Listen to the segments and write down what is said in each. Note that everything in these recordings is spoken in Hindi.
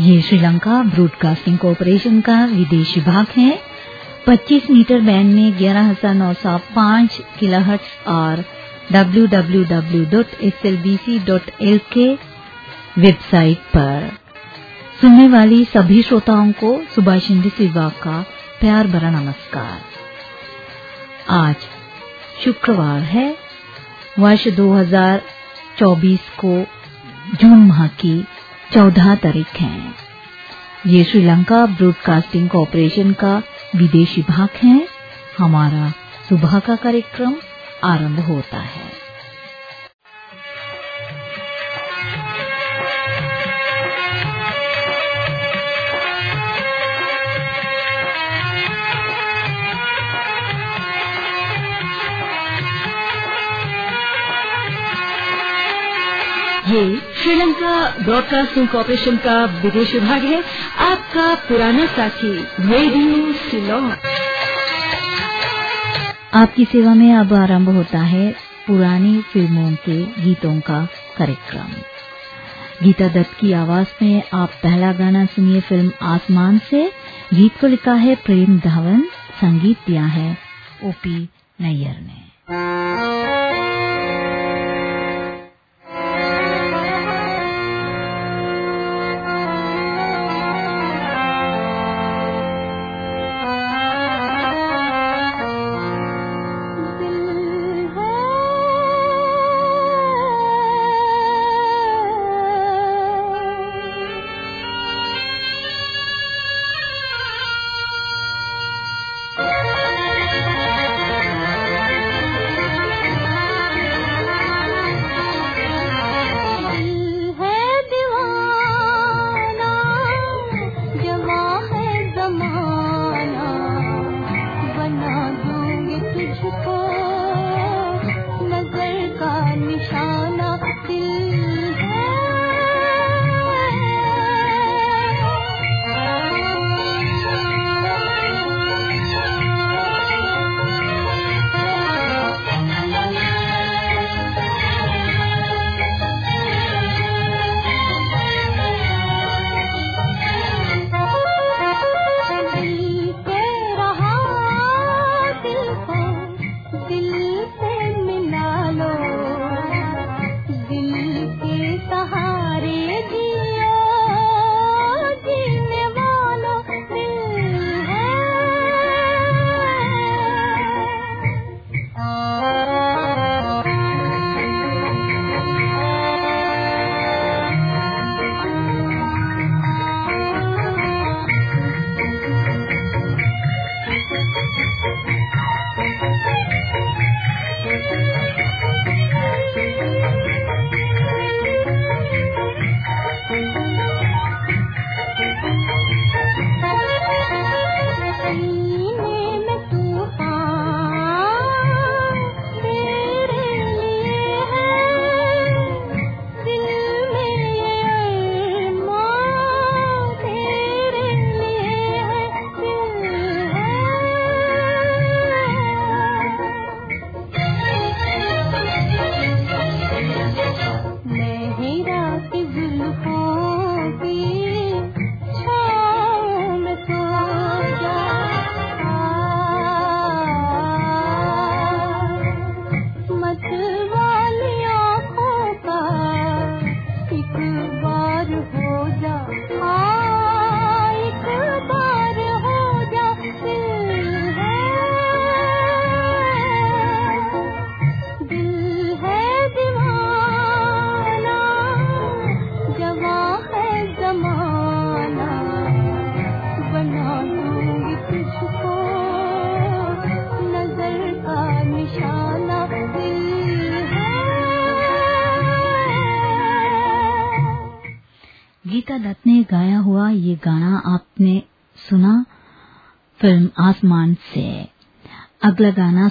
ये श्रीलंका ब्रॉडकास्टिंग कॉरपोरेशन का विदेश विभाग है। 25 मीटर बैंड में 11905 किलोहर्ट्ज और www.slbc.lk वेबसाइट पर। सुनने वाली सभी श्रोताओं को सुभाष विभाग का प्यार भरा नमस्कार। आज शुक्रवार है, वर्ष 2024 को जून माह की चौदह तारीख है। ये श्रीलंका ब्रॉडकास्टिंग कॉरपोरेशन का विदेशी भाग है। हमारा सुबह का कार्यक्रम आरंभ होता है। ये श्रीलंका ब्रॉडकास्टिंग कॉरपोरेशन का विदेश विभाग है। आपका पुराना साथी, रेडियो सिलोन। आपकी सेवा में अब आरंभ होता है पुरानी फ़िल्मों के गीतों का कार्यक्रम। गीता दत्त की आवाज़ में आप पहला गाना सुनिए फ़िल्म आसमान से। गीत को लिखा है प्रेम धवन, संगीत दिया है ओपी नैयर ने।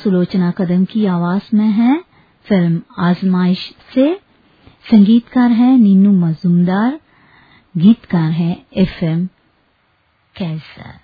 सुलोचना कदम की आवाज़ में है। फ़िल्म आजमाइश से संगीतकार है नीनू मजूमदार, गीतकार है एफ़ एम कैसर।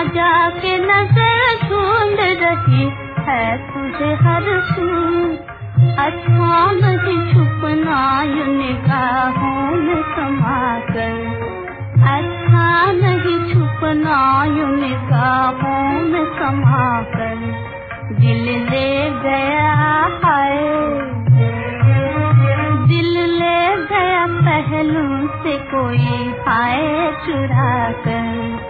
आजा के नज़र ढूंढ रही है तुझे हर तू अच्छा छुपना समा कर। अच्छा नहीं छुपना समा कर। दिल ले गया है। दिल ले गया पहलू से कोई पाए चुरा कर।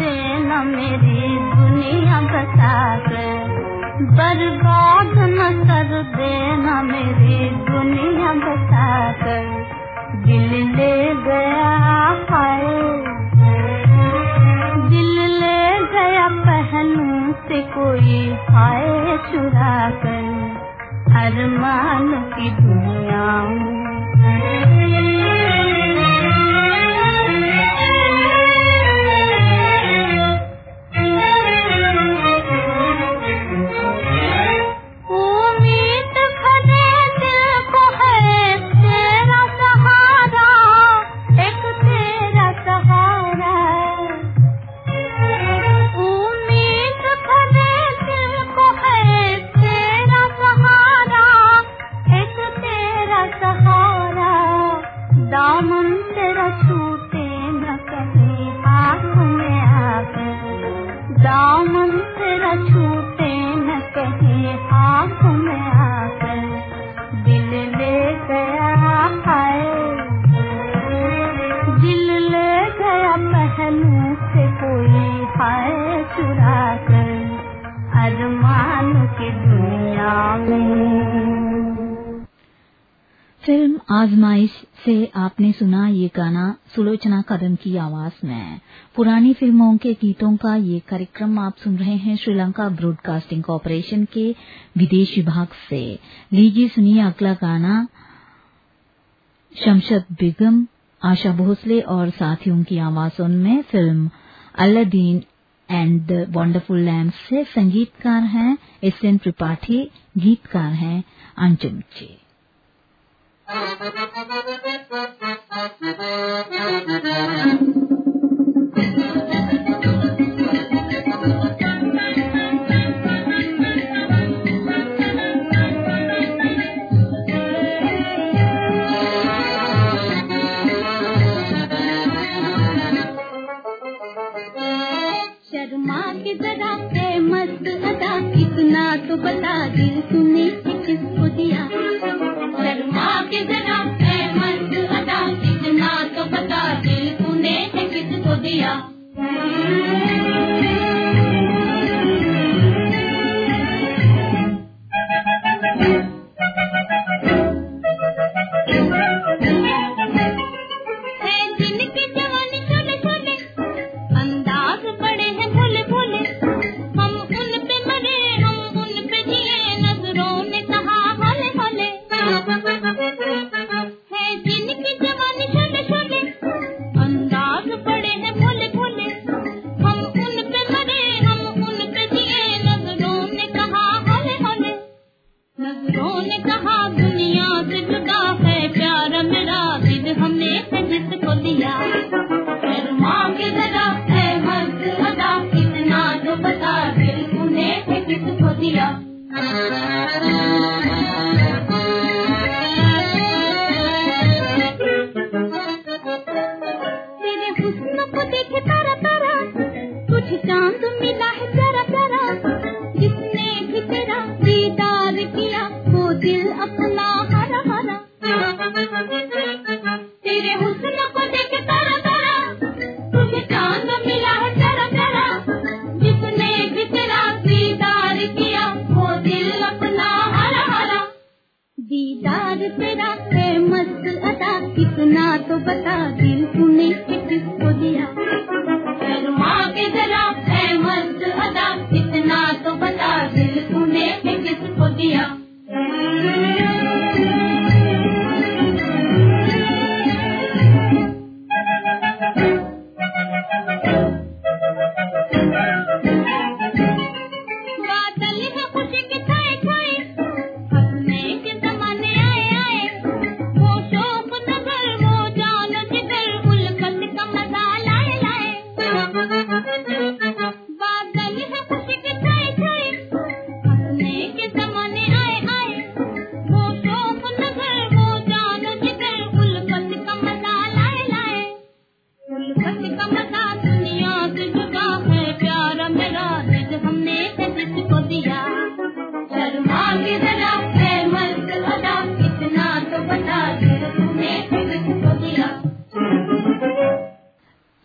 कर बर्बाद न कर देना मेरी बता ले गया है दिल ले गया पहलू से कोई आए चुरा कर अरमान की दुनिया आजमाइश से आपने सुना ये गाना सुलोचना कदम की आवाज़ में। पुरानी फ़िल्मों के गीतों का ये कार्यक्रम आप सुन रहे हैं श्रीलंका ब्रॉडकास्टिंग कॉरपोरेशन के विदेश विभाग से। लीजिए सुनिए अगला गाना, शमशद बेगम, आशा भोसले और साथियों की आवाजों में film Aladdin and the wonderful lamp से संगीतकार हैं, एस एन त्रिपाठी, गीतकार हैं, अंजुम जी। Thank you. दीदार तेरा मस्त अदा कितना तो बता दिल तूने किसको दिया?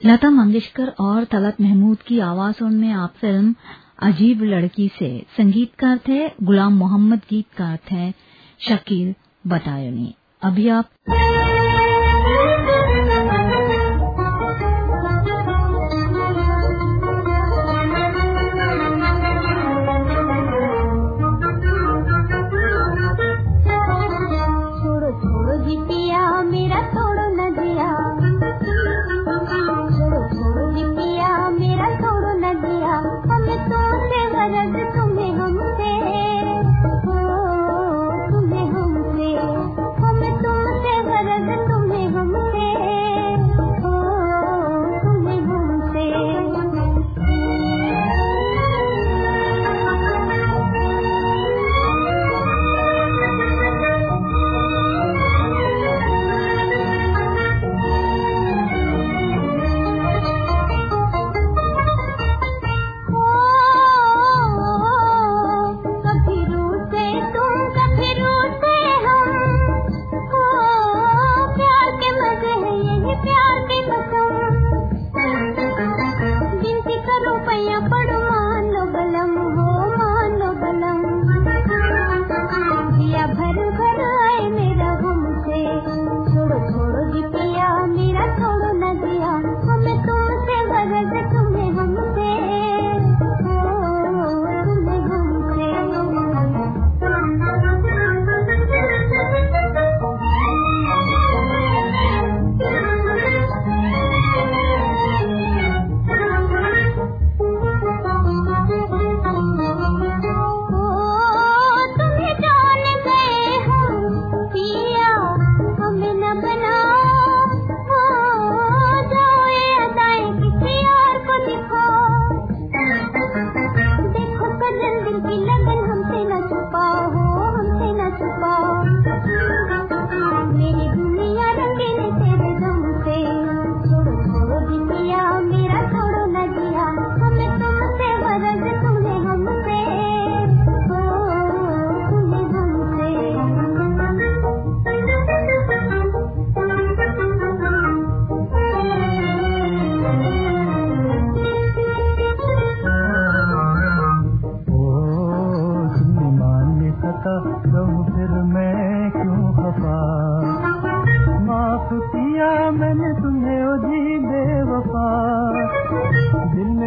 लता मंगेशकर और तलत महमूद की आवाज़ों में आप फ़िल्म अजीब लड़की से संगीतकार थे, गुलाम मोहम्मद गीतकार थे, शकील बतायनी अभी आप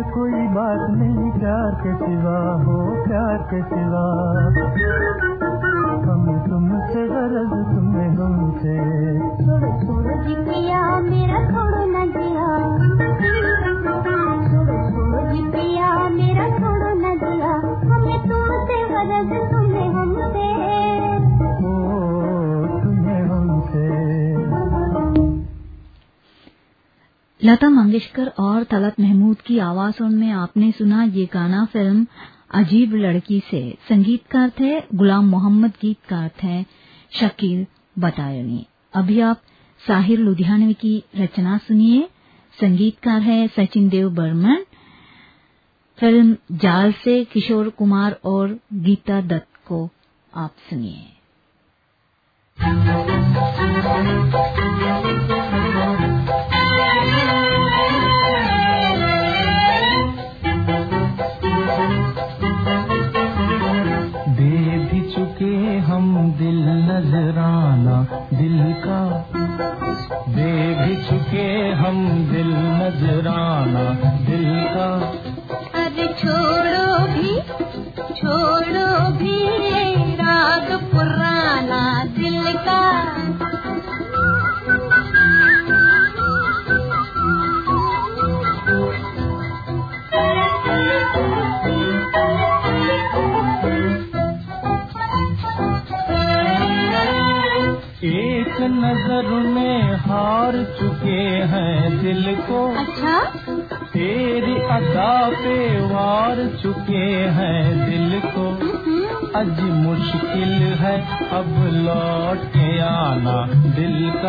कोई बात नहीं, प्यार के सिवा हो, प्यार के सिवा। हम तुमसे गरज तुम्हें तुमसे पिया, मेरा छोड़ो न जिया। छोड़ो पिया, मेरा छोड़ो न जिया। हमें तुमसे गरज लता मंगेशकर और तलत महमूद की आवाजों में आपने सुना ये गाना फ़िल्म अजीब लड़की से। संगीतकार थे, गुलाम मोहम्मद गीतकार थे शकील बतायनी अभी आप साहिर लुधियानवी की रचना सुनिए। संगीतकार है सचिन देव बर्मन। फ़िल्म जाल से किशोर कुमार और गीता दत्त को आप सुनिए।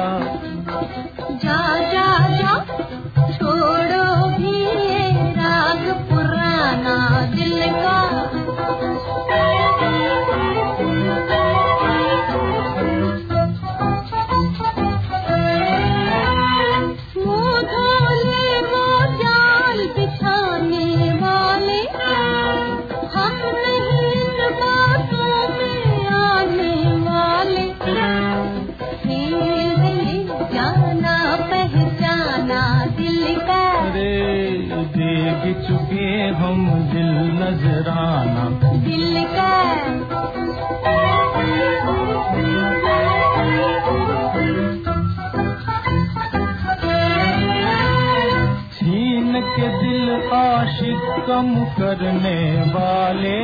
ಕಾಣ कम करने वाले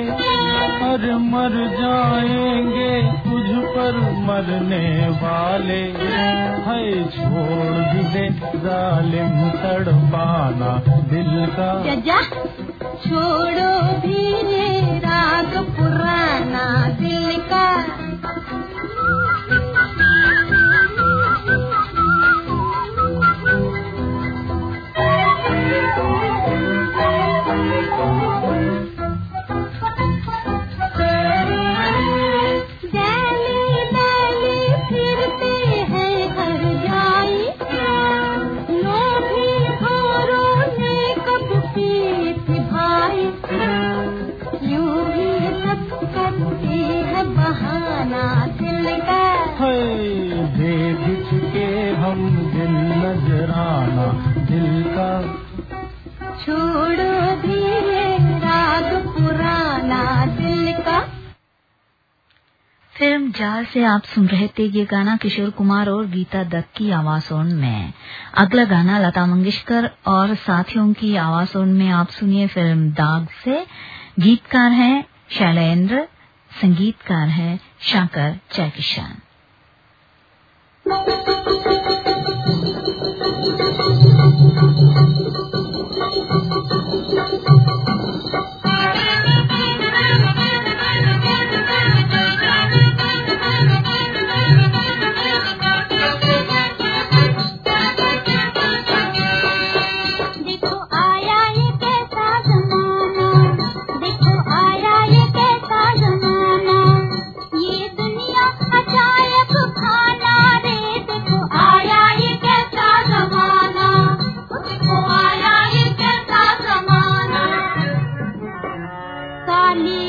हर मर जाएँगे तुझ पर मरने वाले। है छोड़ भी दे जालिम तड़पाना दिल का। छोड़ो भी राग पुराना दिल का। फ़िल्म जाल से आप सुन रहे थे, ये गाना किशोर कुमार और गीता दत्त की आवाजों में अगला गाना लता मंगेशकर और साथियों की आवाजों में आप सुनिए फ़िल्म दाग से गीतकार हैं शैलेंद्र, संगीतकार हैं शंकर जयकिशन Thank you.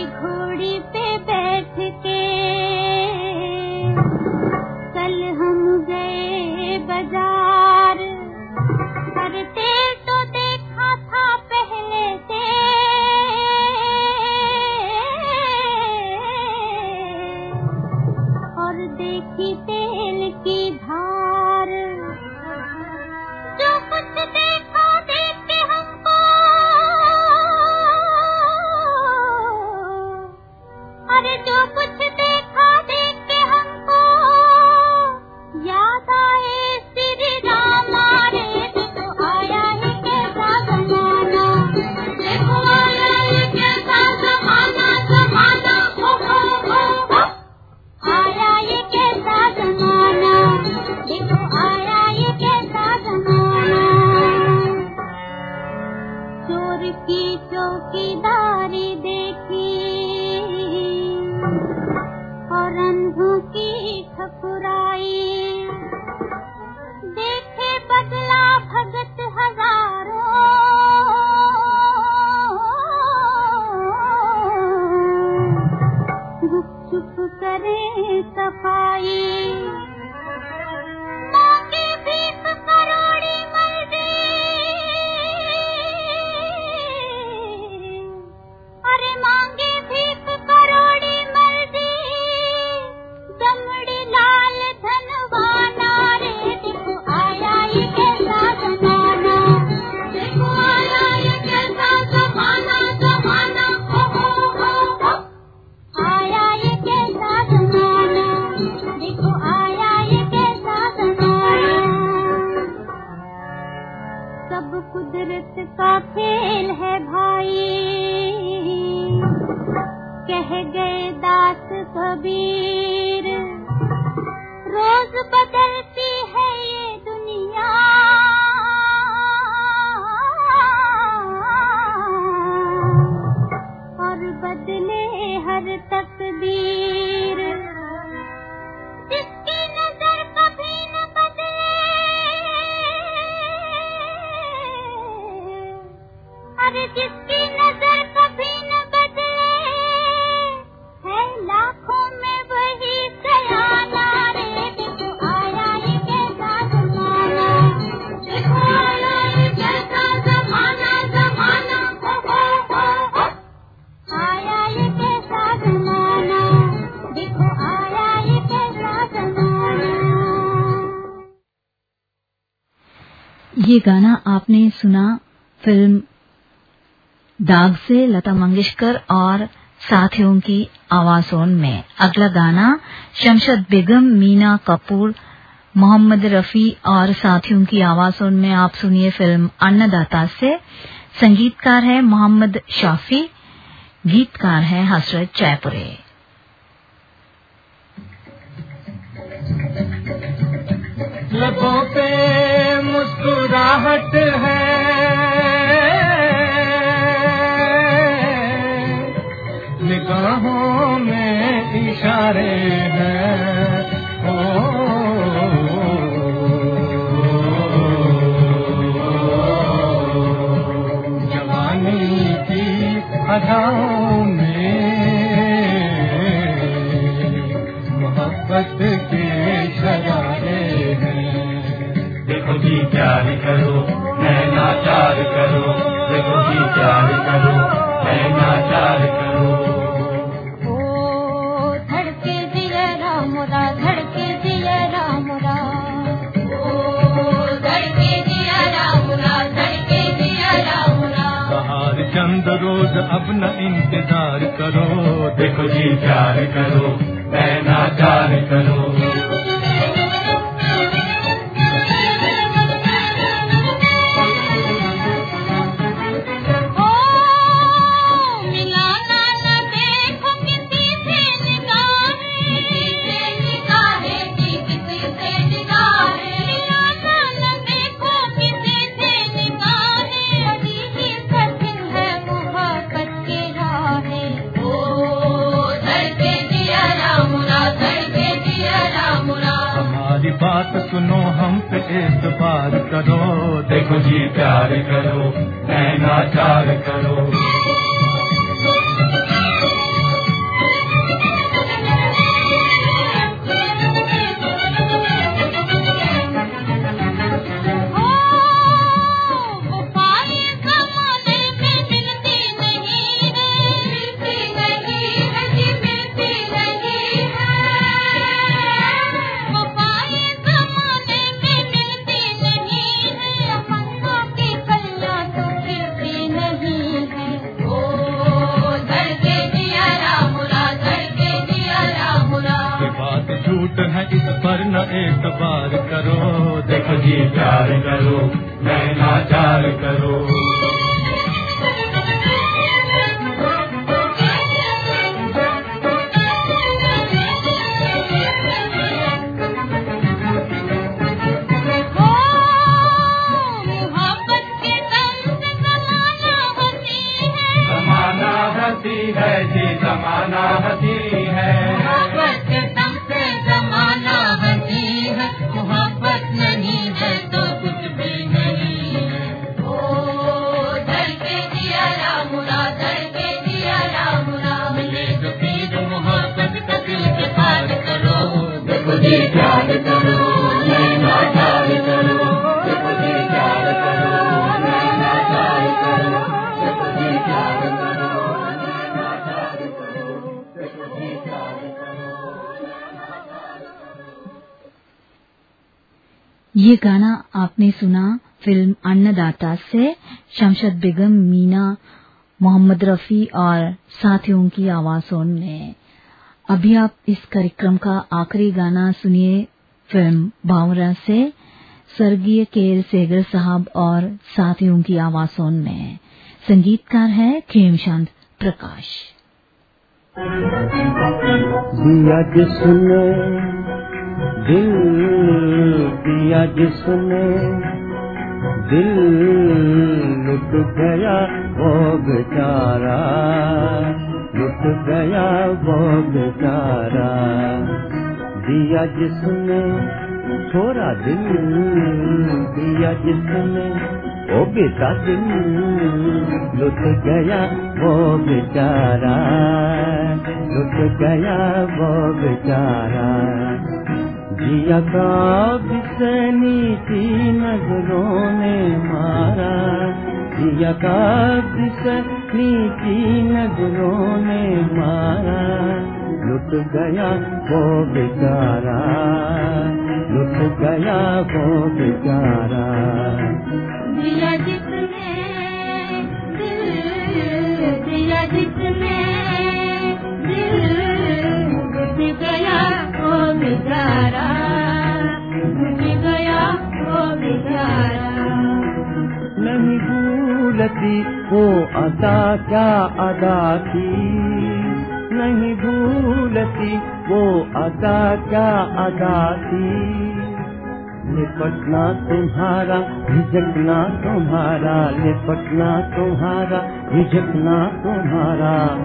घोड़ी पे बैठ के कल हम गए बाज़ार करते चौकीदारी देखी और अंधों की ठपुरा का खेल है भाई। कह गए दास कबीर रोज बदलती गाना आपने सुना, फ़िल्म दाग से, लता मंगेशकर और साथियों की आवाजों में। अगला गाना शमशद बेगम, मीना कपूर, मोहम्मद रफी और साथियों की आवाजों में आप सुनिए फ़िल्म अन्नदाता से। संगीतकार है मोहम्मद शाफी, गीतकार है हसरत जयपुरे। लबों पे मुस्कुराहट है। प्यार करो मैं नाचार करो देखो जी प्यार करो मैं नाचार करो। ओ धड़के रामुरा धड़के दिया धड़के धड़के बाहर चंद रोज अब न इंतज़ार करो देखो जी प्यार करो मैं नाचार करो। बात सुनो हम पे एतबार करो। देखो जी प्यार करो नैना चार करो। ये गाना आपने सुना फ़िल्म अन्नदाता से, शमशद बेगम, मीना, मोहम्मद रफी और साथियों की आवाजों में अभी आप इस कार्यक्रम का आखिरी गाना सुनिए फ़िल्म बावरा से, स्वर्गीय केल सेगर साहब और साथियों की आवाजों में संगीतकार है खेमचंद प्रकाश। दिल दिया जिसने, दिल लुट गया वो बेचारा लुट गया वो बेचारा दिया जिसने, छोरा दिल दिया जिसने, ओ बेटा दिल लुट गया वो बेचारा लुट गया वो बेचारा जिया का बिसनी थी नज़रों ने मारा। जिया का बिसनी थी नज़रों ने मारा। लुट गया वो बेचारा, लुट गया वो बेचारा। दिया जिसने दिल दिया जिसने दिल गया वो नहीं भूलती वो अदा, क्या अदा थी नहीं भूलती वो अदा, क्या अदा थी लिपटना तुम्हारा झिझकना तुम्हारा लिपटना तुम्हारा झिझकना तुम्हारा।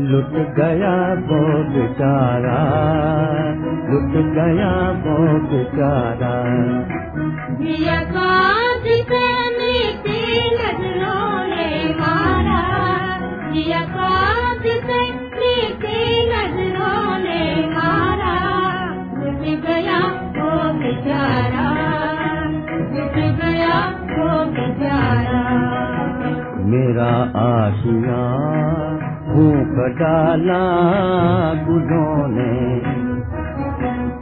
लुट गया वो बेचारा लुट गया वो बेचारा डाला गुलों ने।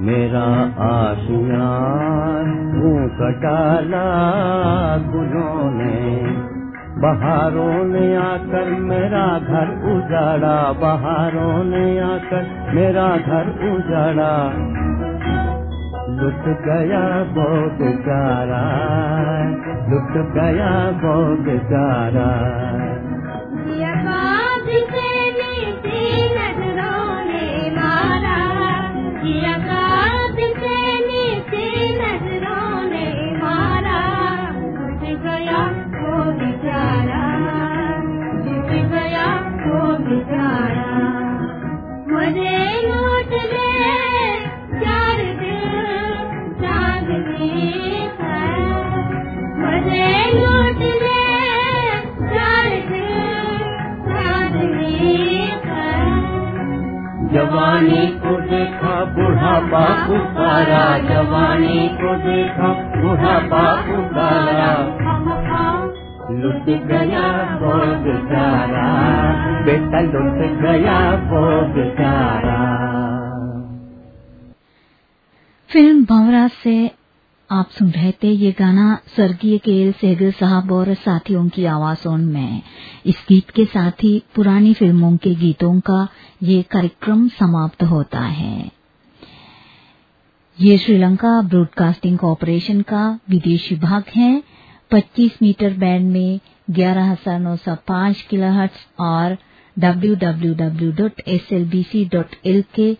मेरा आशिया भूख डाला गुलों ने। बहारों ने आकर मेरा घर उजाड़ा, बहारों ने आकर मेरा घर उजाड़ा। लुट गया बहुत बेचारा लुट गया बहुत बेचारा दिया पुकारा जवानी को देखा बुढ़ापा पुकारा लुट गया वो बेचारा बेटा लुट गया वो बेचारा फ़िल्म भंवरा से आप सुन रहे थे ये गाना स्वर्गीय केएल सहगल साहब और साथियों की आवाजों में। इस गीत के साथ ही पुरानी फ़िल्मों के गीतों का ये कार्यक्रम समाप्त होता है। ये श्रीलंका ब्रॉडकास्टिंग कॉरपोरेशन का विदेश विभाग है। 25 मीटर बैंड में 11905 किलोहर्ट्ज और www.slbc.il के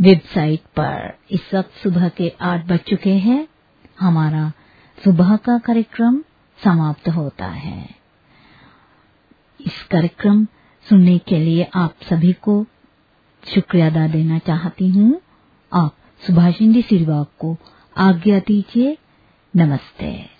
वेबसाइट पर। इस वक्त सुबह के आठ बज चुके हैं। हमारा सुबह का कार्यक्रम समाप्त होता है। इस कार्यक्रम सुनने के लिए आप सभी को शुक्रिया अदा देना चाहती हूँ। आप सुभाषिंदी सिरवा को आज्ञा दीजिए। नमस्ते।